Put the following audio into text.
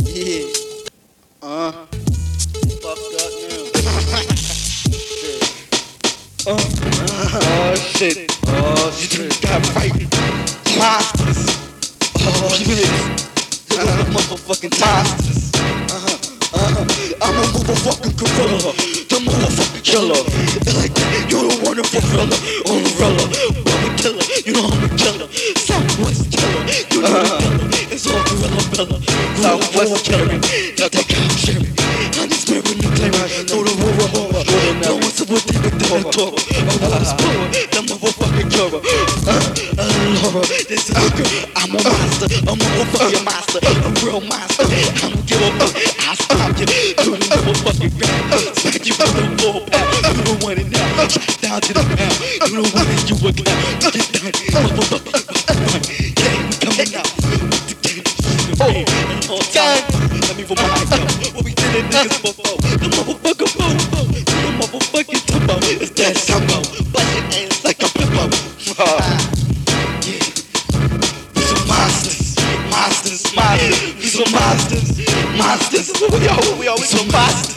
Yeah. Uh. Fucked up now. Uh, oh shit. Oh shit. Got right. Monsters. Oh shit. Uh, motherfucking monsters. Uh-huh. Uh-huh. I'm a motherfucking gorilla. The motherfucking killer. Like you're the wonderful fella. Umbrella. Bubba killer. You know I'm a killer. Southwest killer. You know the killer. It's all bella. Southwest killer. Got that cow sheriff. Honey spirit in the clearing. Throw the roar horror. Blow us up with the the Torah. A water's power. The motherfucking cure. Uh, Laura. This is a girl. I'm a monster. I'm a motherfucking monster. A real monster. I don't give a fuck. I'll stop you. Do the motherfucking ground. Smack you with the four pound. You don't want it now. Down to the pound. You don't want it. You a clown. Get down. Motherfucking Let me remind you. What we did in niggas before. The motherfucker fofo. The motherfucking tempo. It's that sambo. Bust your ass like a pimpo. Yeah. We some monsters. Monsters. Monsters. We some monsters. Monsters. We all, we all, we some. Monsters.